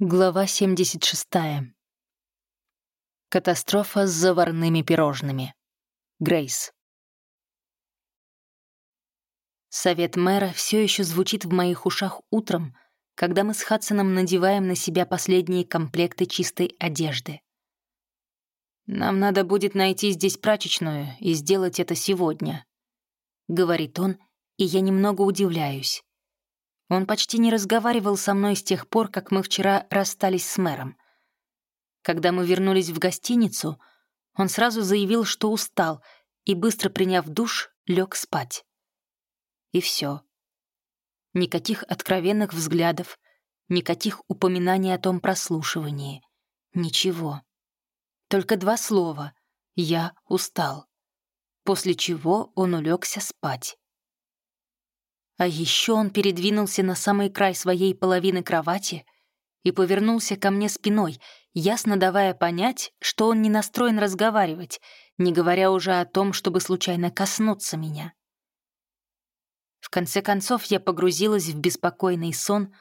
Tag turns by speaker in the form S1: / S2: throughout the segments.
S1: Глава 76. Катастрофа с заварными пирожными. Грейс. Совет мэра все еще звучит в моих ушах утром, когда мы с Хадсоном надеваем на себя последние комплекты чистой одежды. «Нам надо будет найти здесь прачечную и сделать это сегодня», — говорит он, и я немного удивляюсь. Он почти не разговаривал со мной с тех пор, как мы вчера расстались с мэром. Когда мы вернулись в гостиницу, он сразу заявил, что устал, и, быстро приняв душ, лег спать. И все. Никаких откровенных взглядов, никаких упоминаний о том прослушивании. Ничего. Только два слова «я устал», после чего он улегся спать. А еще он передвинулся на самый край своей половины кровати и повернулся ко мне спиной, ясно давая понять, что он не настроен разговаривать, не говоря уже о том, чтобы случайно коснуться меня. В конце концов я погрузилась в беспокойный сон,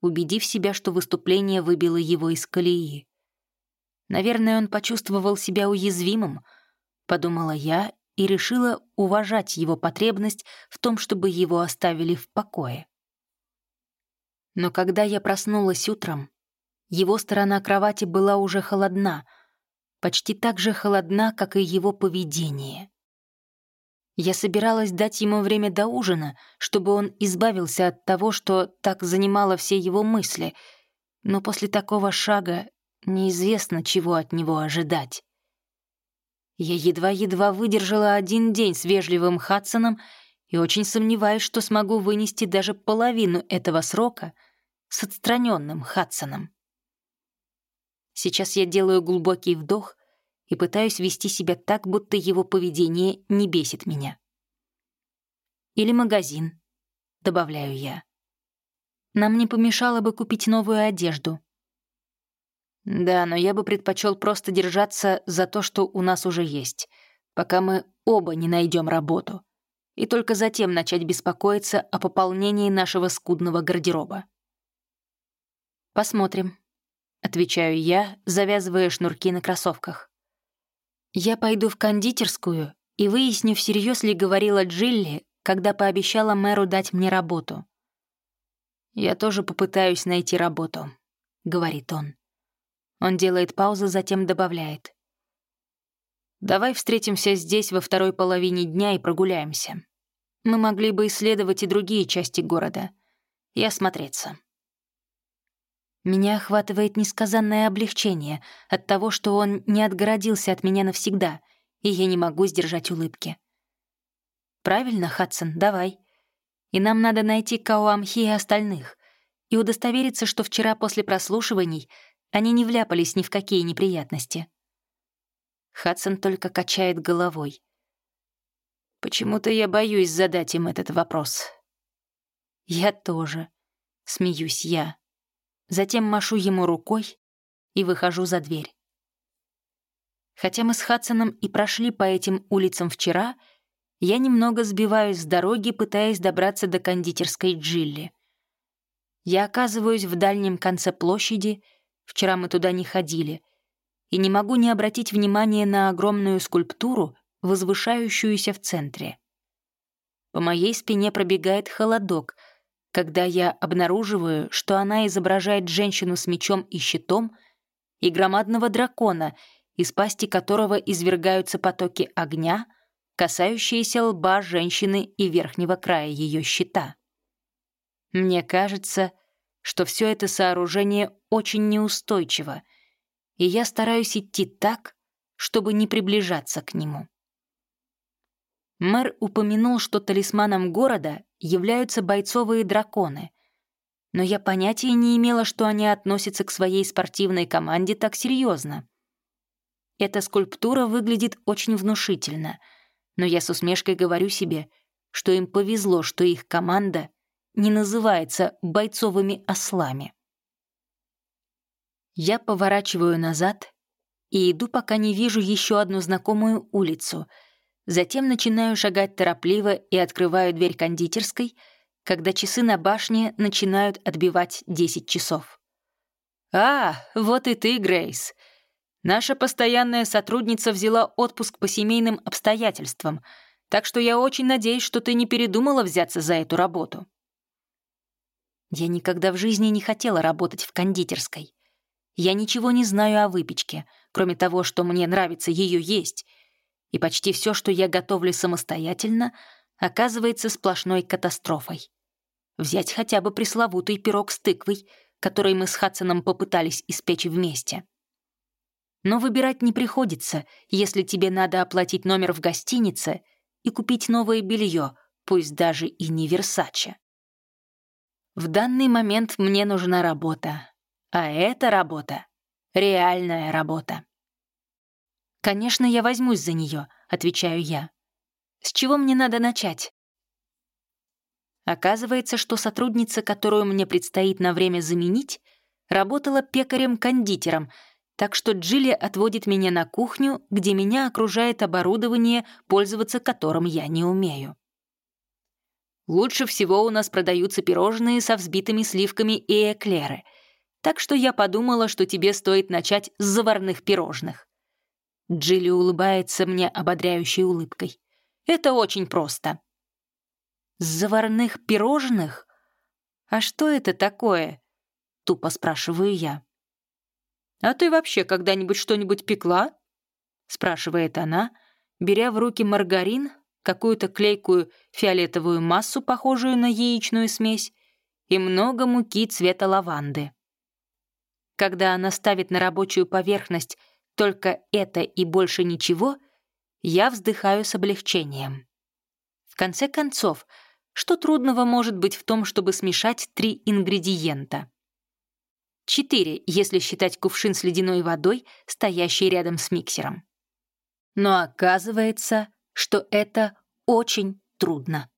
S1: убедив себя, что выступление выбило его из колеи. Наверное, он почувствовал себя уязвимым, подумала я и решила уважать его потребность в том, чтобы его оставили в покое. Но когда я проснулась утром, его сторона кровати была уже холодна, почти так же холодна, как и его поведение. Я собиралась дать ему время до ужина, чтобы он избавился от того, что так занимало все его мысли, но после такого шага неизвестно, чего от него ожидать. Я едва-едва выдержала один день с вежливым Хадсоном и очень сомневаюсь, что смогу вынести даже половину этого срока с отстраненным Хадсоном. Сейчас я делаю глубокий вдох и пытаюсь вести себя так, будто его поведение не бесит меня. Или магазин, добавляю я. Нам не помешало бы купить новую одежду. Да, но я бы предпочел просто держаться за то, что у нас уже есть, пока мы оба не найдем работу, и только затем начать беспокоиться о пополнении нашего скудного гардероба. «Посмотрим», — отвечаю я, завязывая шнурки на кроссовках. «Я пойду в кондитерскую и выясню, всерьез ли говорила Джилли, когда пообещала мэру дать мне работу». «Я тоже попытаюсь найти работу», — говорит он. Он делает паузу, затем добавляет. «Давай встретимся здесь во второй половине дня и прогуляемся. Мы могли бы исследовать и другие части города и осмотреться». Меня охватывает несказанное облегчение от того, что он не отгородился от меня навсегда, и я не могу сдержать улыбки. «Правильно, Хадсон, давай. И нам надо найти Кауамхи и остальных, и удостовериться, что вчера после прослушиваний они не вляпались ни в какие неприятности. Хадсон только качает головой. «Почему-то я боюсь задать им этот вопрос». «Я тоже», — смеюсь я. Затем машу ему рукой и выхожу за дверь. Хотя мы с Хадсоном и прошли по этим улицам вчера, я немного сбиваюсь с дороги, пытаясь добраться до кондитерской Джилли. Я оказываюсь в дальнем конце площади — Вчера мы туда не ходили. И не могу не обратить внимания на огромную скульптуру, возвышающуюся в центре. По моей спине пробегает холодок, когда я обнаруживаю, что она изображает женщину с мечом и щитом и громадного дракона, из пасти которого извергаются потоки огня, касающиеся лба женщины и верхнего края ее щита. Мне кажется, что все это сооружение очень неустойчиво, и я стараюсь идти так, чтобы не приближаться к нему. Мэр упомянул, что талисманом города являются бойцовые драконы, но я понятия не имела, что они относятся к своей спортивной команде так серьезно. Эта скульптура выглядит очень внушительно, но я с усмешкой говорю себе, что им повезло, что их команда не называется бойцовыми ослами. Я поворачиваю назад и иду, пока не вижу еще одну знакомую улицу. Затем начинаю шагать торопливо и открываю дверь кондитерской, когда часы на башне начинают отбивать 10 часов. «А, вот и ты, Грейс. Наша постоянная сотрудница взяла отпуск по семейным обстоятельствам, так что я очень надеюсь, что ты не передумала взяться за эту работу». Я никогда в жизни не хотела работать в кондитерской. Я ничего не знаю о выпечке, кроме того, что мне нравится ее есть, и почти все, что я готовлю самостоятельно, оказывается сплошной катастрофой. Взять хотя бы пресловутый пирог с тыквой, который мы с Хадсоном попытались испечь вместе. Но выбирать не приходится, если тебе надо оплатить номер в гостинице и купить новое белье, пусть даже и не Версаче. В данный момент мне нужна работа, а эта работа — реальная работа. «Конечно, я возьмусь за нее», — отвечаю я. «С чего мне надо начать?» Оказывается, что сотрудница, которую мне предстоит на время заменить, работала пекарем-кондитером, так что Джилли отводит меня на кухню, где меня окружает оборудование, пользоваться которым я не умею. Лучше всего у нас продаются пирожные со взбитыми сливками и эклеры, так что я подумала, что тебе стоит начать с заварных пирожных. Джилли улыбается мне ободряющей улыбкой. Это очень просто. С заварных пирожных? А что это такое? Тупо спрашиваю я. «А ты вообще когда-нибудь что-нибудь пекла?» спрашивает она, беря в руки маргарин, какую-то клейкую фиолетовую массу, похожую на яичную смесь, и много муки цвета лаванды. Когда она ставит на рабочую поверхность только это и больше ничего, я вздыхаю с облегчением. В конце концов, что трудного может быть в том, чтобы смешать три ингредиента? Четыре, если считать кувшин с ледяной водой, стоящий рядом с миксером. Но оказывается, что это очень трудно.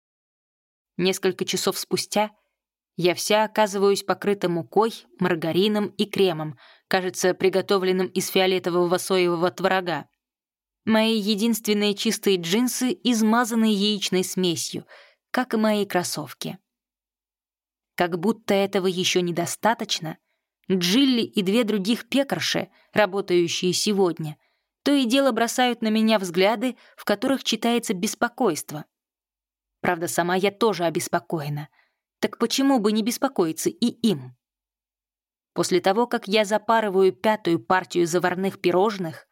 S1: Несколько часов спустя я вся оказываюсь покрыта мукой, маргарином и кремом, кажется, приготовленным из фиолетового соевого творога. Мои единственные чистые джинсы измазаны яичной смесью, как и мои кроссовки. Как будто этого еще недостаточно, Джилли и две других пекарши, работающие сегодня, то и дело бросают на меня взгляды, в которых читается беспокойство. Правда, сама я тоже обеспокоена. Так почему бы не беспокоиться и им? После того, как я запарываю пятую партию заварных пирожных,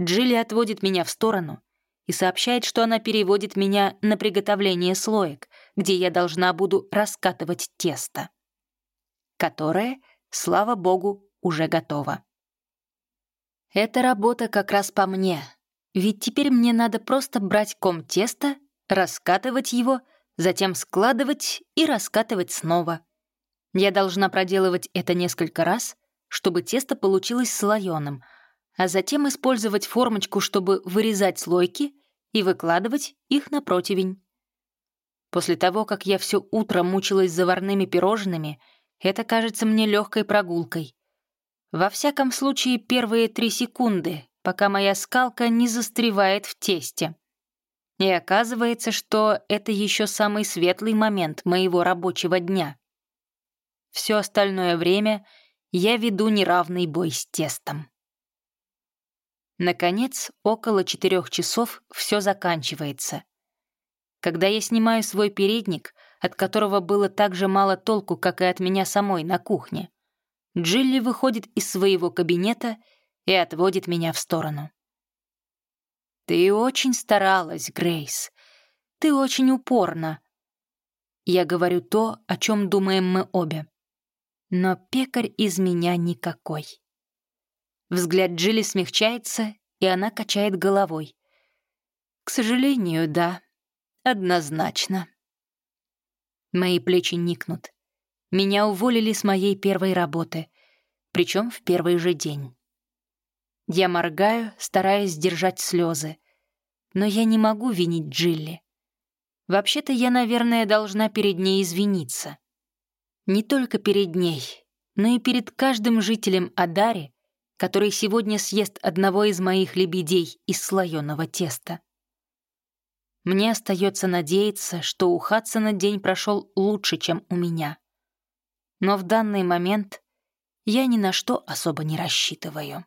S1: Джилли отводит меня в сторону и сообщает, что она переводит меня на приготовление слоек, где я должна буду раскатывать тесто, которое, слава богу, уже готово. Эта работа как раз по мне, ведь теперь мне надо просто брать ком теста, раскатывать его, затем складывать и раскатывать снова. Я должна проделывать это несколько раз, чтобы тесто получилось слоеным, а затем использовать формочку, чтобы вырезать слойки и выкладывать их на противень. После того, как я все утро мучилась заварными пирожными, это кажется мне легкой прогулкой. Во всяком случае, первые три секунды, пока моя скалка не застревает в тесте. И оказывается, что это еще самый светлый момент моего рабочего дня. Все остальное время я веду неравный бой с тестом. Наконец, около четырех часов все заканчивается. Когда я снимаю свой передник, от которого было так же мало толку, как и от меня самой на кухне, Джилли выходит из своего кабинета и отводит меня в сторону. «Ты очень старалась, Грейс. Ты очень упорна». Я говорю то, о чем думаем мы обе. Но пекарь из меня никакой. Взгляд Джилли смягчается, и она качает головой. «К сожалению, да. Однозначно». Мои плечи никнут. Меня уволили с моей первой работы, причем в первый же день. Я моргаю, стараясь сдержать слезы. Но я не могу винить Джилли. Вообще-то я, наверное, должна перед ней извиниться. Не только перед ней, но и перед каждым жителем Адари, который сегодня съест одного из моих лебедей из слоеного теста. Мне остается надеяться, что у Хадсона день прошел лучше, чем у меня. Но в данный момент я ни на что особо не рассчитываю.